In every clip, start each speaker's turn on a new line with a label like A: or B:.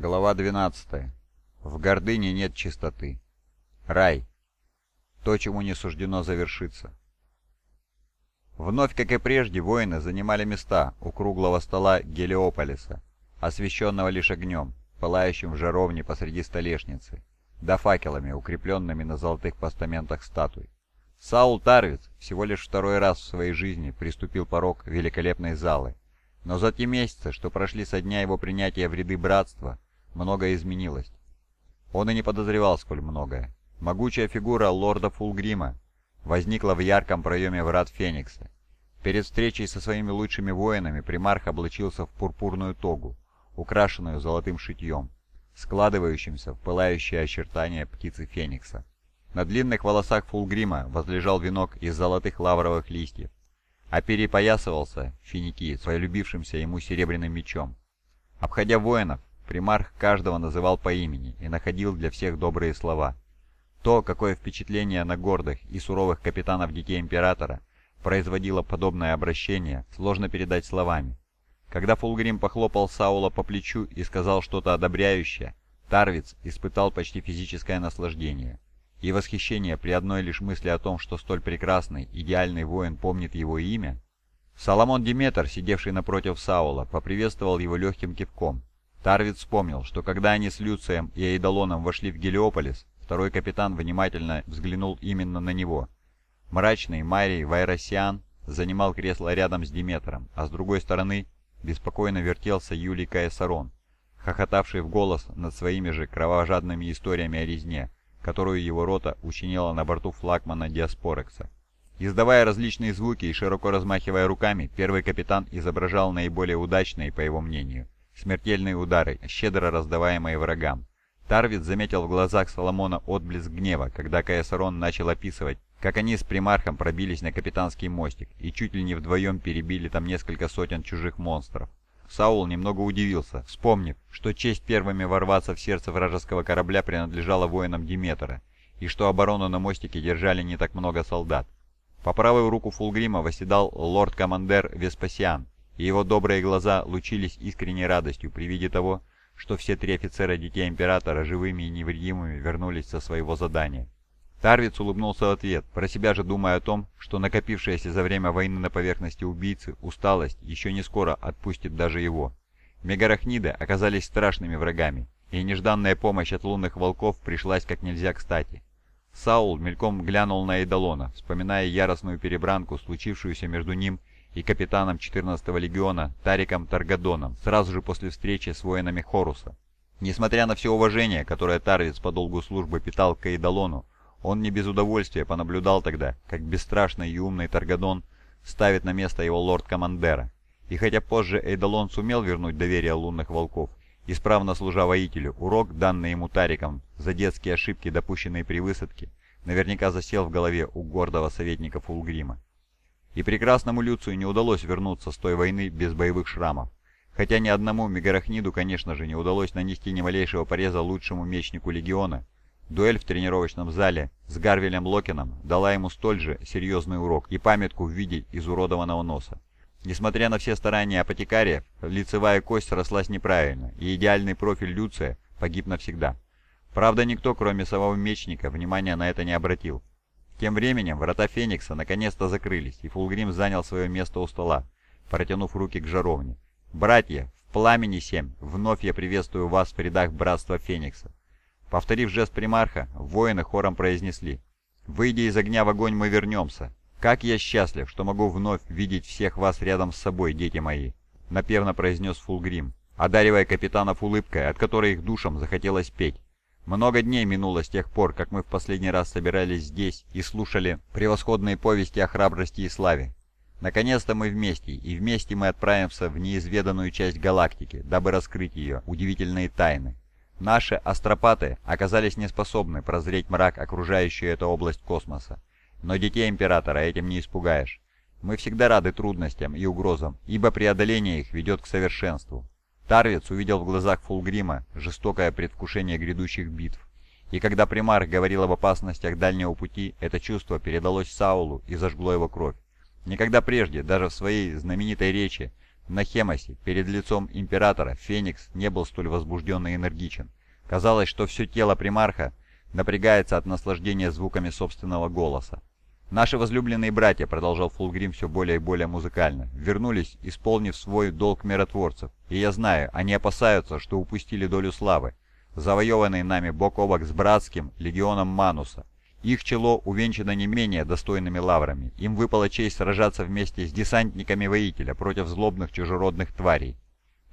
A: Глава 12. В гордыне нет чистоты. Рай. То, чему не суждено завершиться. Вновь, как и прежде, воины занимали места у круглого стола Гелиополиса, освещенного лишь огнем, пылающим в жаровне посреди столешницы, да факелами, укрепленными на золотых постаментах статуй. Саул Тарвиц всего лишь второй раз в своей жизни приступил порог великолепной залы, но за те месяцы, что прошли со дня его принятия в ряды братства, многое изменилось. Он и не подозревал, сколь многое. Могучая фигура лорда Фулгрима возникла в ярком проеме врат Феникса. Перед встречей со своими лучшими воинами примарх облачился в пурпурную тогу, украшенную золотым шитьем, складывающимся в пылающие очертания птицы Феникса. На длинных волосах Фулгрима возлежал венок из золотых лавровых листьев, а перепоясывался финики любившимся ему серебряным мечом. Обходя воинов, примарх каждого называл по имени и находил для всех добрые слова. То, какое впечатление на гордых и суровых капитанов детей Императора производило подобное обращение, сложно передать словами. Когда Фулгрим похлопал Саула по плечу и сказал что-то одобряющее, Тарвиц испытал почти физическое наслаждение и восхищение при одной лишь мысли о том, что столь прекрасный, идеальный воин помнит его имя. Соломон Диметр, сидевший напротив Саула, поприветствовал его легким кивком. Тарвиц вспомнил, что когда они с Люцием и Эйдолоном вошли в Гелиополис, второй капитан внимательно взглянул именно на него. Мрачный Марий Вайросиан занимал кресло рядом с Диметром, а с другой стороны беспокойно вертелся Юлий Каесарон, хохотавший в голос над своими же кровожадными историями о резне, которую его рота учинила на борту флагмана Диаспорекса. Издавая различные звуки и широко размахивая руками, первый капитан изображал наиболее удачные, по его мнению, смертельные удары, щедро раздаваемые врагам. Тарвит заметил в глазах Соломона отблеск гнева, когда Каесарон начал описывать, как они с примархом пробились на капитанский мостик и чуть ли не вдвоем перебили там несколько сотен чужих монстров. Саул немного удивился, вспомнив, что честь первыми ворваться в сердце вражеского корабля принадлежала воинам Диметра, и что оборону на мостике держали не так много солдат. По правую руку Фулгрима восседал лорд-командер Веспасиан, и его добрые глаза лучились искренней радостью при виде того, что все три офицера детей Императора живыми и невредимыми вернулись со своего задания. Тарвиц улыбнулся в ответ, про себя же думая о том, что накопившаяся за время войны на поверхности убийцы усталость еще не скоро отпустит даже его. Мегарахниды оказались страшными врагами, и нежданная помощь от лунных волков пришлась как нельзя кстати. Саул мельком глянул на Эйдолона, вспоминая яростную перебранку, случившуюся между ним и капитаном 14-го легиона Тариком Таргадоном, сразу же после встречи с воинами Хоруса. Несмотря на все уважение, которое Тарвиц по долгу службы питал к Эйдолону, он не без удовольствия понаблюдал тогда, как бесстрашный и умный Таргадон ставит на место его лорд-командера. И хотя позже Эйдолон сумел вернуть доверие лунных волков, исправно служа воителю, урок, данный ему Тариком за детские ошибки, допущенные при высадке, наверняка засел в голове у гордого советника Фулгрима. И прекрасному Люцию не удалось вернуться с той войны без боевых шрамов. Хотя ни одному Мегарахниду, конечно же, не удалось нанести ни малейшего пореза лучшему мечнику Легиона, Дуэль в тренировочном зале с Гарвелем Локином дала ему столь же серьезный урок и памятку в виде изуродованного носа. Несмотря на все старания апотекариев, лицевая кость срослась неправильно, и идеальный профиль Люция погиб навсегда. Правда, никто, кроме самого мечника, внимания на это не обратил. Тем временем врата Феникса наконец-то закрылись, и Фулгрим занял свое место у стола, протянув руки к жаровне. «Братья, в пламени семь, вновь я приветствую вас в рядах Братства Феникса. Повторив жест примарха, воины хором произнесли «Выйдя из огня в огонь, мы вернемся. Как я счастлив, что могу вновь видеть всех вас рядом с собой, дети мои!» Напевно произнес Фулгрим, одаривая капитанов улыбкой, от которой их душам захотелось петь. Много дней минуло с тех пор, как мы в последний раз собирались здесь и слушали превосходные повести о храбрости и славе. Наконец-то мы вместе, и вместе мы отправимся в неизведанную часть галактики, дабы раскрыть ее удивительные тайны. Наши астропаты оказались неспособны прозреть мрак, окружающий эту область космоса. Но детей Императора этим не испугаешь. Мы всегда рады трудностям и угрозам, ибо преодоление их ведет к совершенству. Тарвиц увидел в глазах Фулгрима жестокое предвкушение грядущих битв. И когда примар говорил об опасностях дальнего пути, это чувство передалось Саулу и зажгло его кровь. Никогда прежде, даже в своей знаменитой речи, На Хемосе, перед лицом императора, Феникс не был столь возбужден и энергичен. Казалось, что все тело примарха напрягается от наслаждения звуками собственного голоса. «Наши возлюбленные братья», — продолжал Фулгрим все более и более музыкально, — «вернулись, исполнив свой долг миротворцев, и я знаю, они опасаются, что упустили долю славы, завоеванной нами бок о бок с братским легионом Мануса. Их чело увенчано не менее достойными лаврами. Им выпала честь сражаться вместе с десантниками воителя против злобных чужеродных тварей.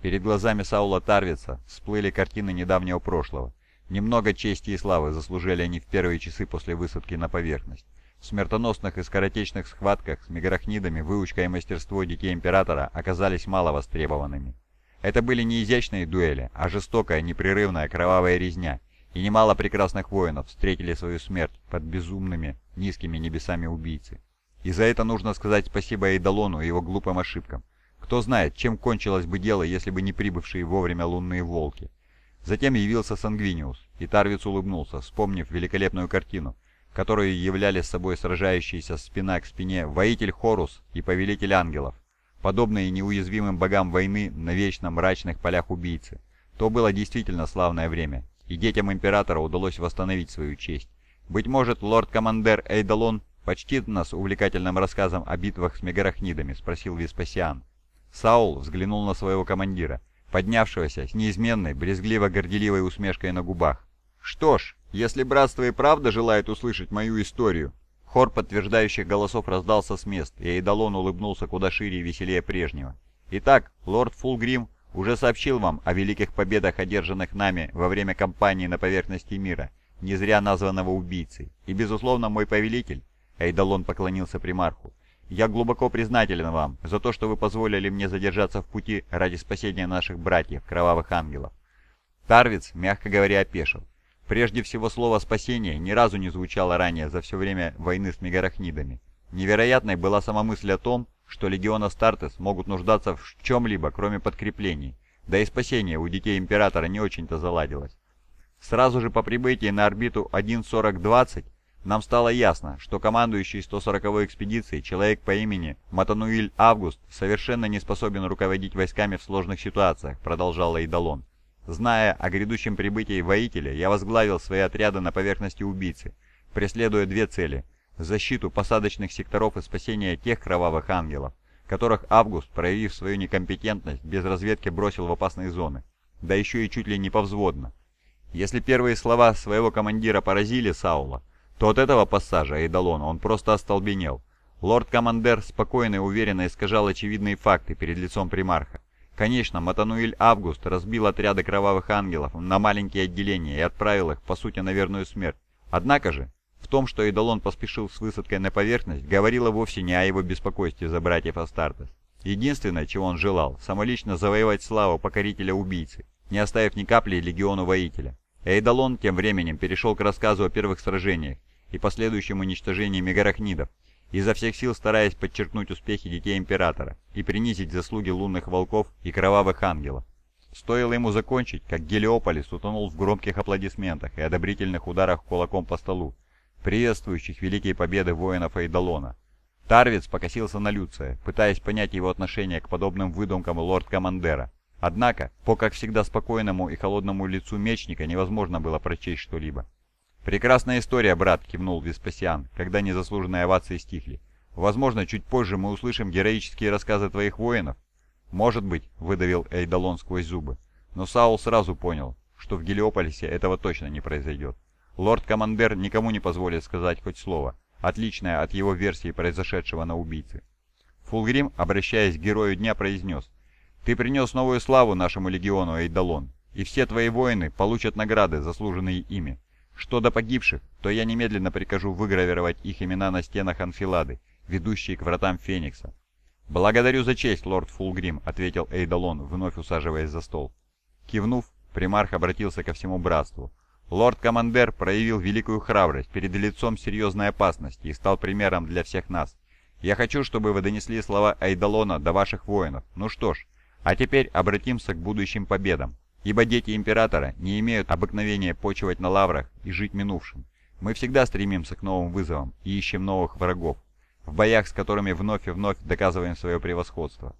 A: Перед глазами Саула Тарвица всплыли картины недавнего прошлого. Немного чести и славы заслужили они в первые часы после высадки на поверхность. Смертоносных и скоротечных схватках с мегарахнидами выучка и мастерство детей Императора оказались мало востребованными. Это были не изящные дуэли, а жестокая, непрерывная кровавая резня, и немало прекрасных воинов встретили свою смерть под безумными, низкими небесами убийцы. И за это нужно сказать спасибо Эйдалону и его глупым ошибкам. Кто знает, чем кончилось бы дело, если бы не прибывшие вовремя лунные волки. Затем явился Сангвиниус, и Тарвиц улыбнулся, вспомнив великолепную картину, которую являли собой сражающиеся спина к спине воитель Хорус и повелитель ангелов, подобные неуязвимым богам войны на вечно мрачных полях убийцы. То было действительно славное время, и детям Императора удалось восстановить свою честь. Быть может, лорд-командер Эйдалон почтит нас увлекательным рассказом о битвах с мегарахнидами, спросил Веспасиан. Саул взглянул на своего командира, поднявшегося с неизменной, брезгливо-горделивой усмешкой на губах. «Что ж, если братство и правда желает услышать мою историю, Хор подтверждающих голосов раздался с мест, и Эйдалон улыбнулся куда шире и веселее прежнего. «Итак, лорд Фулгрим уже сообщил вам о великих победах, одержанных нами во время кампании на поверхности мира, не зря названного убийцей. И, безусловно, мой повелитель, Эйдалон поклонился примарху, я глубоко признателен вам за то, что вы позволили мне задержаться в пути ради спасения наших братьев, кровавых ангелов. Тарвиц, мягко говоря, опешил. Прежде всего, слово «спасение» ни разу не звучало ранее за все время войны с мегарахнидами. Невероятной была сама мысль о том, что легион Астартес могут нуждаться в чем-либо, кроме подкреплений, да и спасение у детей Императора не очень-то заладилось. Сразу же по прибытии на орбиту 1.4020 нам стало ясно, что командующий 140-й экспедицией человек по имени Матануиль Август совершенно не способен руководить войсками в сложных ситуациях, продолжал Эйдалон. Зная о грядущем прибытии воителя, я возглавил свои отряды на поверхности убийцы, преследуя две цели – защиту посадочных секторов и спасение тех кровавых ангелов, которых Август, проявив свою некомпетентность, без разведки бросил в опасные зоны, да еще и чуть ли не повзводно. Если первые слова своего командира поразили Саула, то от этого пассажа Эйдалона он просто остолбенел. Лорд-командер спокойно и уверенно искажал очевидные факты перед лицом примарха. Конечно, Матануиль Август разбил отряды кровавых ангелов на маленькие отделения и отправил их, по сути, на верную смерть. Однако же, в том, что Эдалон поспешил с высадкой на поверхность, говорило вовсе не о его беспокойстве за братьев Астартес. Единственное, чего он желал, самолично завоевать славу покорителя-убийцы, не оставив ни капли легиону воителя. Эйдалон тем временем перешел к рассказу о первых сражениях и последующем уничтожении мегарахнидов, изо всех сил стараясь подчеркнуть успехи детей Императора и принизить заслуги лунных волков и кровавых ангелов. Стоило ему закончить, как Гелиополис утонул в громких аплодисментах и одобрительных ударах кулаком по столу, приветствующих великие победы воинов Эйдалона. Тарвиц покосился на Люция, пытаясь понять его отношение к подобным выдумкам лорд-командера. Однако, по как всегда спокойному и холодному лицу мечника невозможно было прочесть что-либо. «Прекрасная история, брат», — кивнул Веспасиан, когда незаслуженные овации стихли. «Возможно, чуть позже мы услышим героические рассказы твоих воинов». «Может быть», — выдавил Эйдалон сквозь зубы. Но Саул сразу понял, что в Гелиополисе этого точно не произойдет. Лорд-командер никому не позволит сказать хоть слово, отличное от его версии произошедшего на убийце. Фулгрим, обращаясь к герою дня, произнес, «Ты принес новую славу нашему легиону, Эйдалон, и все твои воины получат награды, заслуженные ими. Что до погибших, то я немедленно прикажу выгравировать их имена на стенах анфилады, ведущие к вратам Феникса. «Благодарю за честь, лорд Фулгрим», — ответил Эйдалон, вновь усаживаясь за стол. Кивнув, примарх обратился ко всему братству. «Лорд-командер проявил великую храбрость перед лицом серьезной опасности и стал примером для всех нас. Я хочу, чтобы вы донесли слова Эйдалона до ваших воинов. Ну что ж, а теперь обратимся к будущим победам. Ибо дети Императора не имеют обыкновения почивать на лаврах и жить минувшим. Мы всегда стремимся к новым вызовам и ищем новых врагов, в боях с которыми вновь и вновь доказываем свое превосходство.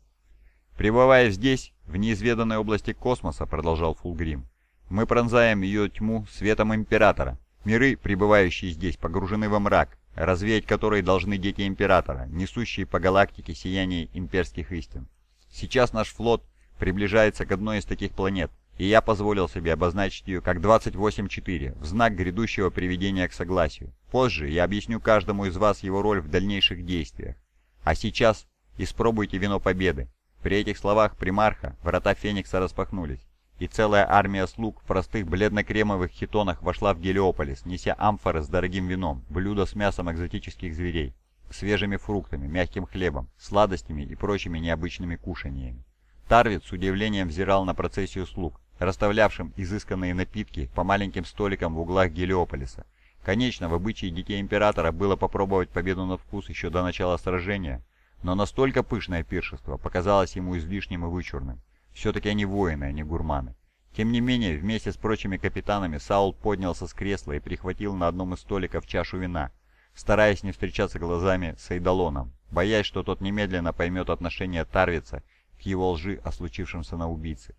A: «Пребывая здесь, в неизведанной области космоса», — продолжал Фулгрим, — «мы пронзаем ее тьму светом Императора. Миры, пребывающие здесь, погружены во мрак, развеять которые должны дети Императора, несущие по галактике сияние имперских истин. Сейчас наш флот приближается к одной из таких планет, и я позволил себе обозначить ее как 28-4, в знак грядущего приведения к согласию. Позже я объясню каждому из вас его роль в дальнейших действиях. А сейчас испробуйте вино победы. При этих словах примарха врата Феникса распахнулись, и целая армия слуг в простых бледно-кремовых хитонах вошла в Гелиополис, неся амфоры с дорогим вином, блюда с мясом экзотических зверей, свежими фруктами, мягким хлебом, сладостями и прочими необычными кушаниями. Тарвит с удивлением взирал на процессию слуг, расставлявшим изысканные напитки по маленьким столикам в углах Гелиополиса. Конечно, в обычае детей Императора было попробовать победу на вкус еще до начала сражения, но настолько пышное пиршество показалось ему излишним и вычурным. Все-таки они воины, а не гурманы. Тем не менее, вместе с прочими капитанами Саул поднялся с кресла и прихватил на одном из столиков чашу вина, стараясь не встречаться глазами с Эйдалоном, боясь, что тот немедленно поймет отношение Тарвица к его лжи о случившемся на убийце.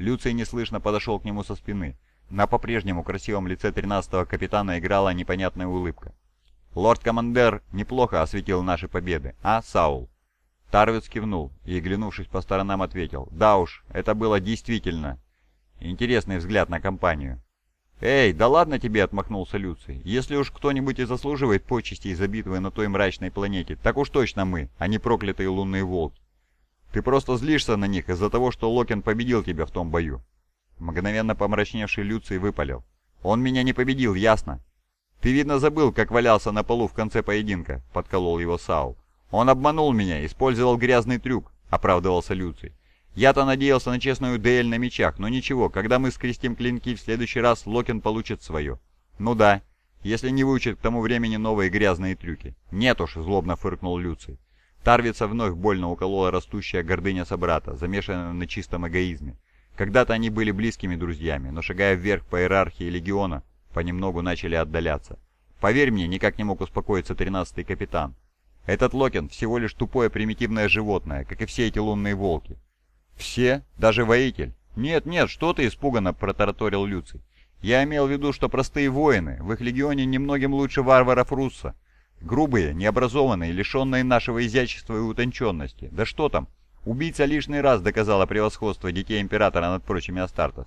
A: Люций неслышно подошел к нему со спины. На по-прежнему красивом лице 13-го капитана играла непонятная улыбка. «Лорд-командер неплохо осветил наши победы, а, Саул?» Тарвиц кивнул и, глянувшись по сторонам, ответил. «Да уж, это было действительно интересный взгляд на компанию». «Эй, да ладно тебе!» — отмахнулся Люций. «Если уж кто-нибудь и заслуживает почести из-за битвы на той мрачной планете, так уж точно мы, а не проклятые лунные волки. Ты просто злишься на них из-за того, что Локен победил тебя в том бою». Мгновенно помрачневший Люций выпалил. «Он меня не победил, ясно?» «Ты, видно, забыл, как валялся на полу в конце поединка», — подколол его Саул. «Он обманул меня, использовал грязный трюк», — оправдывался Люций. «Я-то надеялся на честную дуэль на мечах, но ничего, когда мы скрестим клинки, в следующий раз Локен получит свое». «Ну да, если не выучит к тому времени новые грязные трюки». «Нет уж», — злобно фыркнул Люций. Тарвица вновь больно уколола растущая гордыня собрата, замешанная на чистом эгоизме. Когда-то они были близкими друзьями, но шагая вверх по иерархии легиона, понемногу начали отдаляться. Поверь мне, никак не мог успокоиться тринадцатый капитан. Этот Локен всего лишь тупое примитивное животное, как и все эти лунные волки. Все? Даже воитель? Нет, нет, что ты испуганно протараторил Люций. Я имел в виду, что простые воины, в их легионе немногим лучше варваров Русса. Грубые, необразованные, лишенные нашего изящества и утонченности. Да что там, убийца лишний раз доказала превосходство детей Императора над прочими Астартес.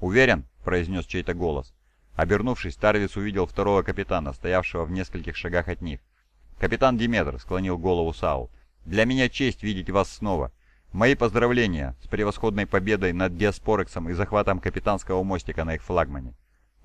A: «Уверен?» — произнес чей-то голос. Обернувшись, Тарвиц увидел второго капитана, стоявшего в нескольких шагах от них. «Капитан Диметр», — склонил голову Саул, — «для меня честь видеть вас снова. Мои поздравления с превосходной победой над Диаспорексом и захватом капитанского мостика на их флагмане».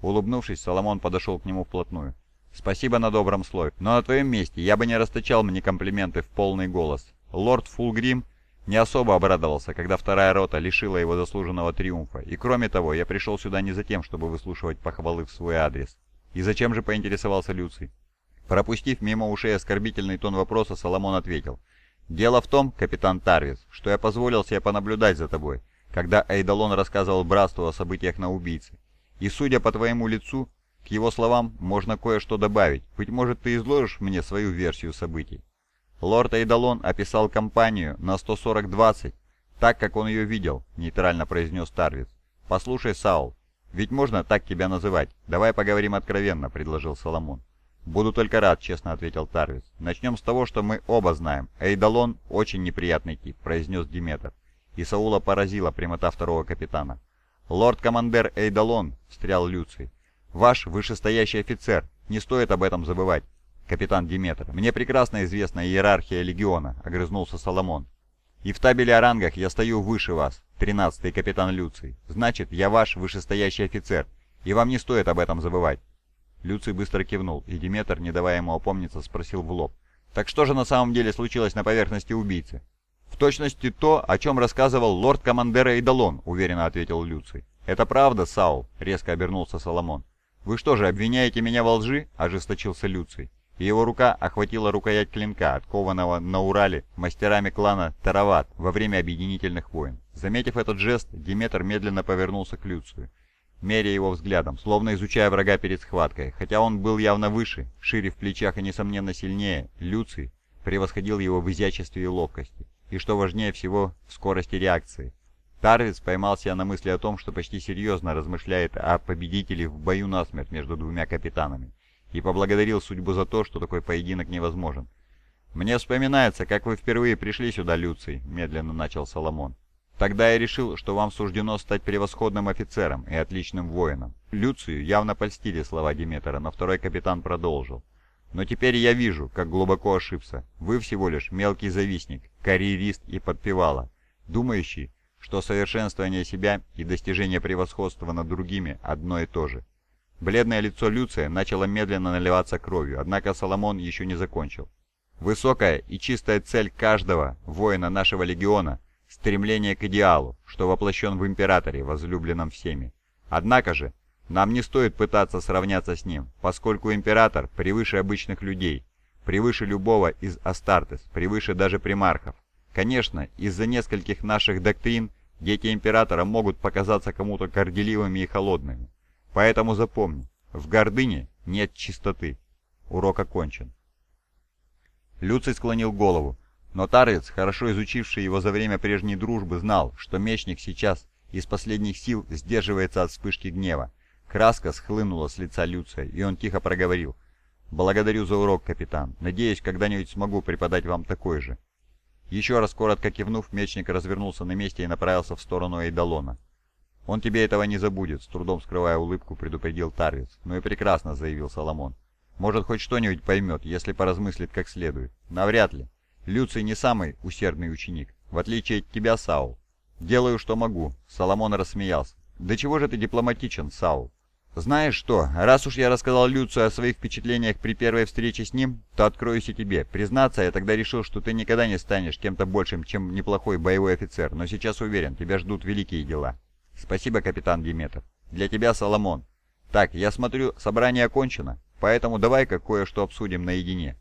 A: Улыбнувшись, Соломон подошел к нему вплотную. «Спасибо на добром слове, но на твоем месте я бы не расточал мне комплименты в полный голос. Лорд Фулгрим не особо обрадовался, когда вторая рота лишила его заслуженного триумфа, и кроме того, я пришел сюда не за тем, чтобы выслушивать похвалы в свой адрес. И зачем же поинтересовался Люций? Пропустив мимо ушей оскорбительный тон вопроса, Соломон ответил. «Дело в том, капитан Тарвис, что я позволил себе понаблюдать за тобой, когда Эйдалон рассказывал братству о событиях на убийце. И судя по твоему лицу, к его словам можно кое-что добавить. Быть может, ты изложишь мне свою версию событий. Лорд Эйдалон описал кампанию на 140-20, так, как он ее видел, нейтрально произнес Тарвиц. «Послушай, Саул, ведь можно так тебя называть. Давай поговорим откровенно», — предложил Соломон. «Буду только рад», — честно ответил Тарвиц. «Начнем с того, что мы оба знаем. Эйдалон — очень неприятный тип», — произнес Диметр. И Саула поразила прямота второго капитана. «Лорд-командер Эйдалон», — встрял Люций, Ваш вышестоящий офицер, не стоит об этом забывать. Капитан Диметр, мне прекрасно известна иерархия легиона, огрызнулся Соломон. И в табеле о рангах я стою выше вас, тринадцатый капитан Люций. Значит, я ваш вышестоящий офицер, и вам не стоит об этом забывать. Люций быстро кивнул, и Диметр, не давая ему опомниться, спросил в лоб. «Так что же на самом деле случилось на поверхности убийцы?» «В точности то, о чем рассказывал лорд-командер Эйдалон», — уверенно ответил Люций. «Это правда, Саул», — резко обернулся Соломон. «Вы что же, обвиняете меня во лжи?» – ожесточился Люций. Его рука охватила рукоять клинка, откованного на Урале мастерами клана Тарават во время объединительных войн. Заметив этот жест, Диметр медленно повернулся к Люцию, меря его взглядом, словно изучая врага перед схваткой. Хотя он был явно выше, шире в плечах и, несомненно, сильнее, Люций превосходил его в изяществе и ловкости. И, что важнее всего, в скорости реакции. Тарвиц поймал себя на мысли о том, что почти серьезно размышляет о победителе в бою насмерть между двумя капитанами, и поблагодарил судьбу за то, что такой поединок невозможен. «Мне вспоминается, как вы впервые пришли сюда, Люций», — медленно начал Соломон. «Тогда я решил, что вам суждено стать превосходным офицером и отличным воином». Люцию явно польстили слова Диметра, но второй капитан продолжил. «Но теперь я вижу, как глубоко ошибся. Вы всего лишь мелкий завистник, карьерист и подпевала, думающий, что совершенствование себя и достижение превосходства над другими одно и то же. Бледное лицо Люция начало медленно наливаться кровью, однако Соломон еще не закончил. Высокая и чистая цель каждого воина нашего легиона – стремление к идеалу, что воплощен в императоре, возлюбленном всеми. Однако же, нам не стоит пытаться сравняться с ним, поскольку император превыше обычных людей, превыше любого из Астартес, превыше даже примархов. Конечно, из-за нескольких наших доктрин дети императора могут показаться кому-то горделивыми и холодными. Поэтому запомни, в гордыне нет чистоты. Урок окончен. Люций склонил голову, но Тарвиц, хорошо изучивший его за время прежней дружбы, знал, что мечник сейчас из последних сил сдерживается от вспышки гнева. Краска схлынула с лица Люция, и он тихо проговорил. «Благодарю за урок, капитан. Надеюсь, когда-нибудь смогу преподать вам такой же». Еще раз коротко кивнув, мечник развернулся на месте и направился в сторону Эйдалона. «Он тебе этого не забудет», — с трудом скрывая улыбку, предупредил Тарвиц. «Ну и прекрасно», — заявил Соломон. Может, хоть что-нибудь поймет, если поразмыслит как следует. Навряд ли. Люций не самый усердный ученик, в отличие от тебя, Саул. Делаю, что могу. Соломон рассмеялся. Да чего же ты дипломатичен, Саул? Знаешь что, раз уж я рассказал Люцию о своих впечатлениях при первой встрече с ним, то откроюсь и тебе. Признаться, я тогда решил, что ты никогда не станешь кем-то большим, чем неплохой боевой офицер, но сейчас уверен, тебя ждут великие дела. Спасибо, капитан Диметр. Для тебя, Соломон. Так, я смотрю, собрание окончено. Поэтому давай-ка кое-что обсудим наедине.